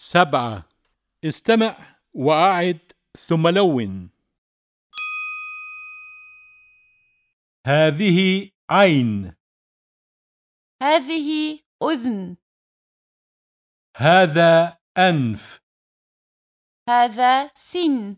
سبعة. استمع وأعد ثم لون. هذه عين. هذه أذن. هذا أنف. هذا سن.